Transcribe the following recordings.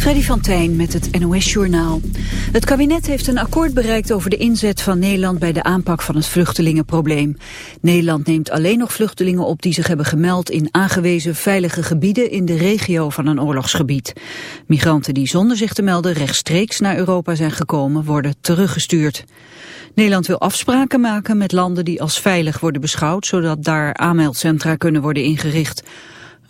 Freddy van Tijn met het NOS-journaal. Het kabinet heeft een akkoord bereikt over de inzet van Nederland bij de aanpak van het vluchtelingenprobleem. Nederland neemt alleen nog vluchtelingen op die zich hebben gemeld in aangewezen veilige gebieden in de regio van een oorlogsgebied. Migranten die zonder zich te melden rechtstreeks naar Europa zijn gekomen worden teruggestuurd. Nederland wil afspraken maken met landen die als veilig worden beschouwd, zodat daar aanmeldcentra kunnen worden ingericht.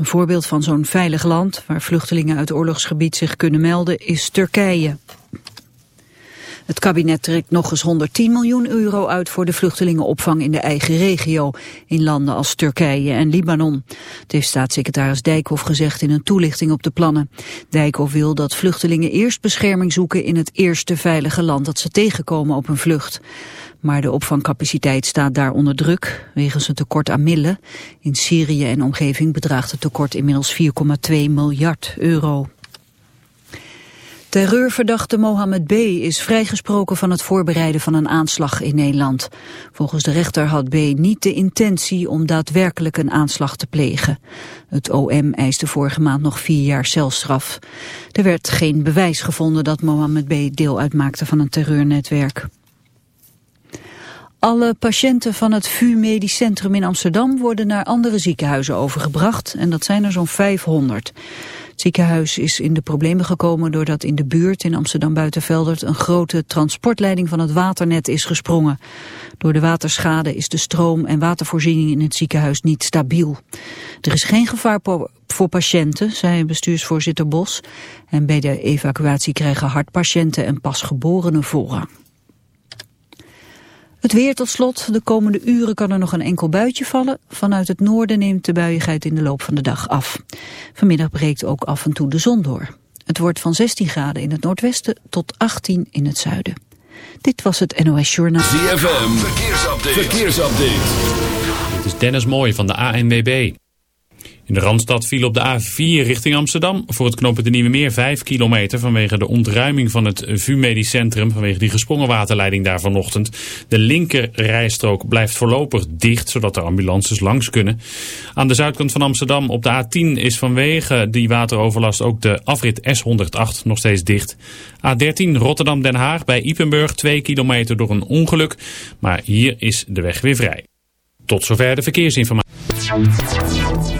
Een voorbeeld van zo'n veilig land waar vluchtelingen uit oorlogsgebied zich kunnen melden is Turkije. Het kabinet trekt nog eens 110 miljoen euro uit voor de vluchtelingenopvang in de eigen regio, in landen als Turkije en Libanon. Het heeft staatssecretaris Dijkhoff gezegd in een toelichting op de plannen. Dijkhoff wil dat vluchtelingen eerst bescherming zoeken in het eerste veilige land dat ze tegenkomen op hun vlucht. Maar de opvangcapaciteit staat daar onder druk, wegens een tekort aan middelen. In Syrië en omgeving bedraagt het tekort inmiddels 4,2 miljard euro. Terreurverdachte Mohammed B. is vrijgesproken van het voorbereiden van een aanslag in Nederland. Volgens de rechter had B. niet de intentie om daadwerkelijk een aanslag te plegen. Het OM eiste vorige maand nog vier jaar celstraf. Er werd geen bewijs gevonden dat Mohammed B. deel uitmaakte van een terreurnetwerk. Alle patiënten van het VU Medisch Centrum in Amsterdam worden naar andere ziekenhuizen overgebracht en dat zijn er zo'n 500. Het ziekenhuis is in de problemen gekomen doordat in de buurt in Amsterdam Buitenveldert een grote transportleiding van het waternet is gesprongen. Door de waterschade is de stroom- en watervoorziening in het ziekenhuis niet stabiel. Er is geen gevaar voor patiënten, zei bestuursvoorzitter Bos. En bij de evacuatie krijgen hartpatiënten en pasgeborenen voorrang. Het weer tot slot. De komende uren kan er nog een enkel buitje vallen. Vanuit het noorden neemt de buiigheid in de loop van de dag af. Vanmiddag breekt ook af en toe de zon door. Het wordt van 16 graden in het noordwesten tot 18 in het zuiden. Dit was het NOS Journaal. ZFM, verkeersupdate. verkeersupdate. Dit is Dennis Mooij van de ANWB. In de Randstad viel op de A4 richting Amsterdam. Voor het knooppunt de Nieuwe Meer 5 kilometer vanwege de ontruiming van het VU Medisch Centrum. Vanwege die gesprongen waterleiding daar vanochtend. De linker rijstrook blijft voorlopig dicht, zodat de ambulances langs kunnen. Aan de zuidkant van Amsterdam op de A10 is vanwege die wateroverlast ook de afrit S108 nog steeds dicht. A13 Rotterdam-Den Haag bij Ipenburg 2 kilometer door een ongeluk. Maar hier is de weg weer vrij. Tot zover de verkeersinformatie.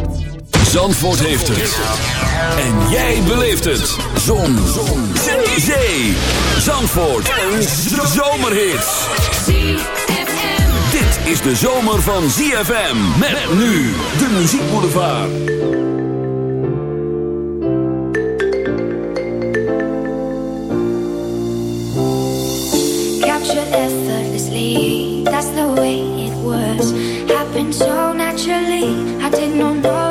Zandvoort heeft het. En jij beleeft het. Zon. Zon. Zee. Zandvoort. Een zomerhit. Dit is de zomer van ZFM. Met nu de muziekboulevard. Captured effortlessly. That's the way it was. Happened so naturally. I did not know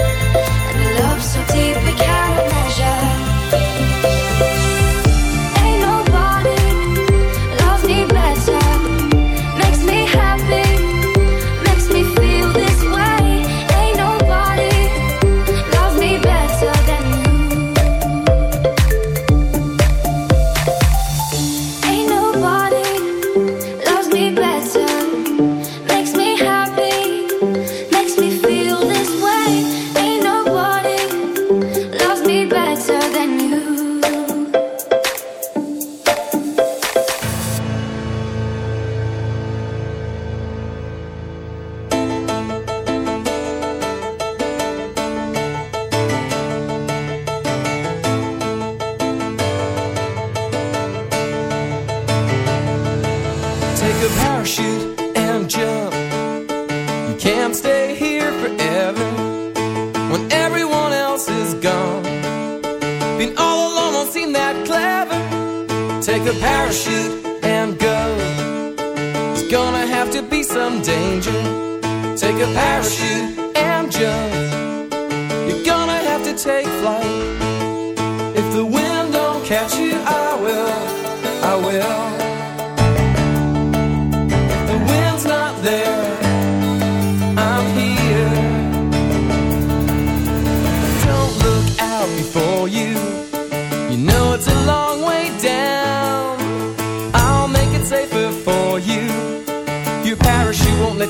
Take a parachute.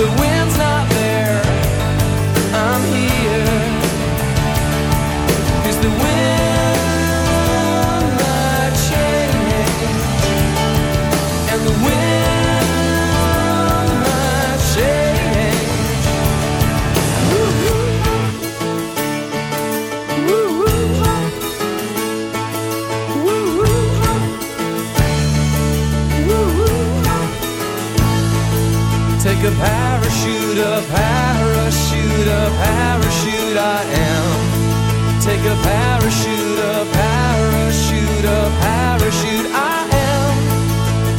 the wind.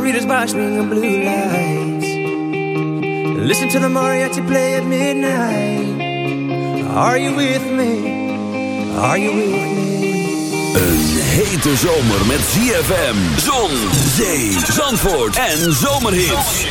margaritas me and blue lights. Listen to the mariachi play at midnight. Are you with me? Are you with me? Een hete zomer met ZFM, zon, zee, zandvoort en zomerhits.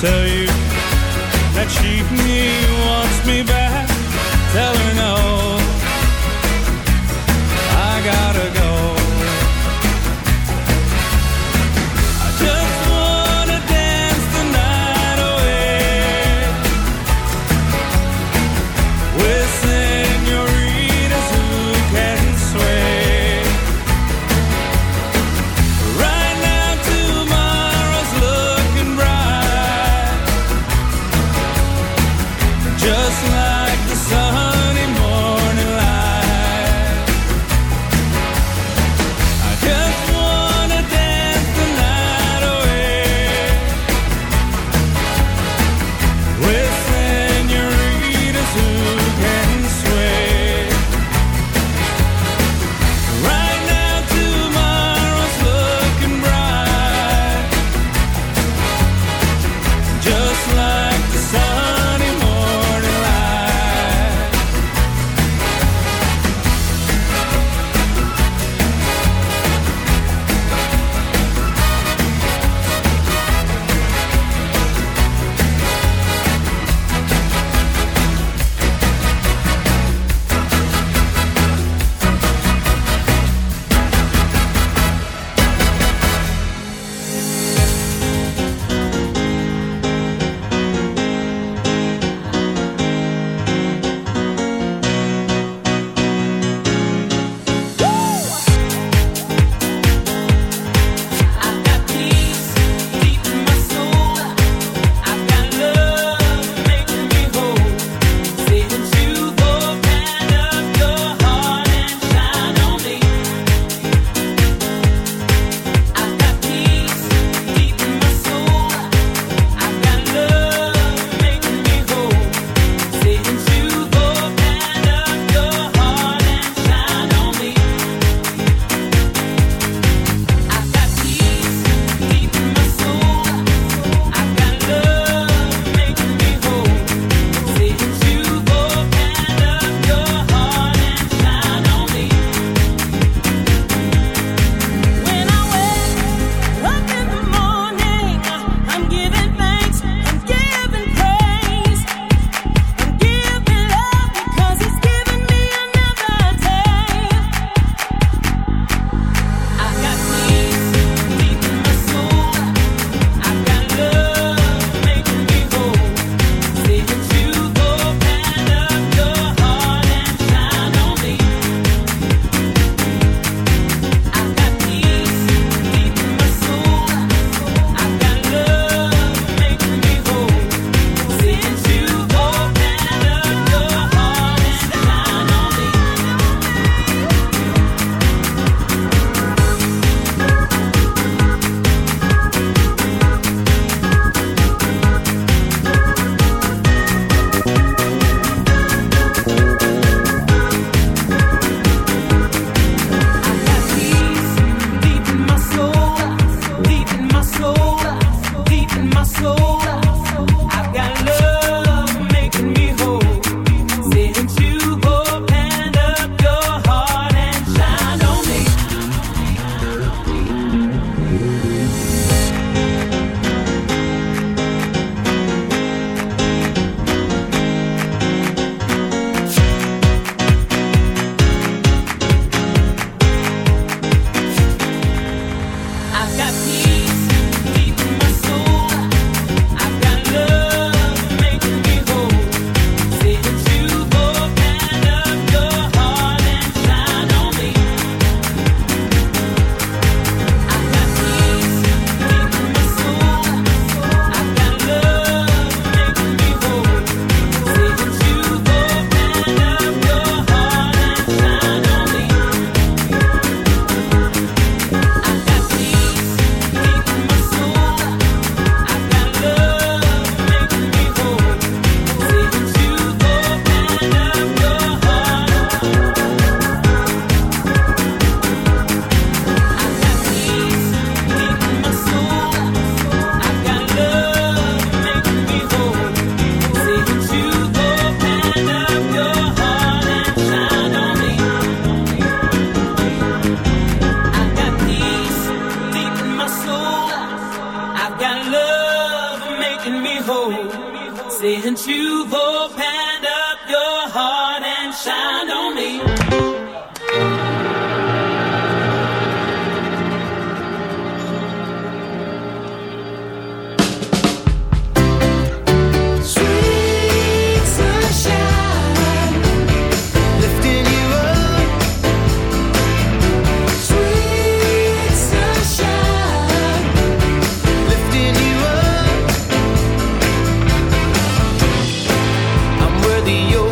tell you that she wants me back. Tell her no.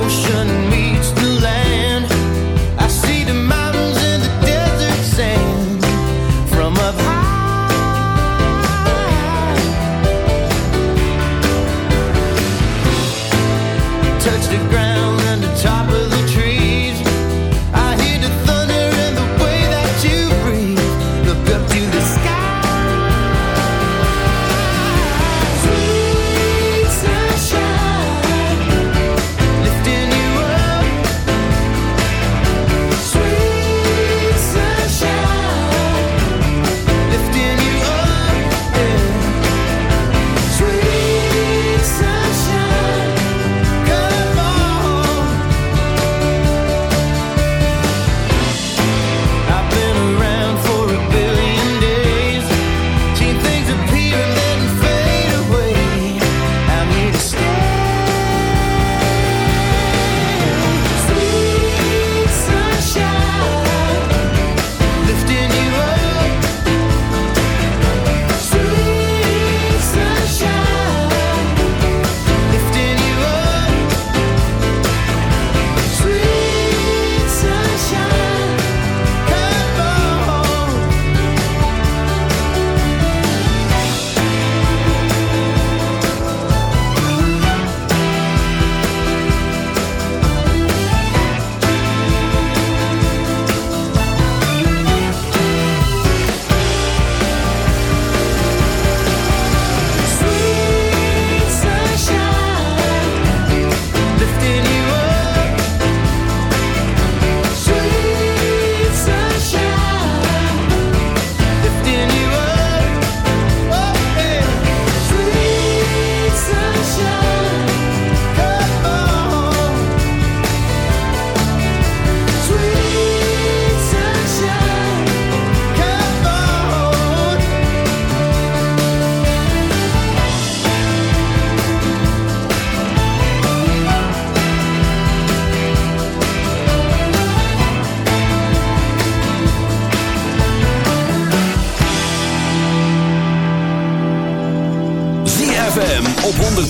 Ocean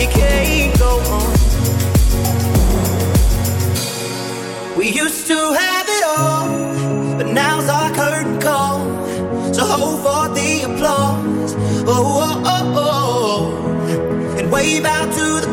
it can't go on. We used to have it all, but now's our curtain call. So hold for the applause. Oh, oh, oh. oh. And wave out to the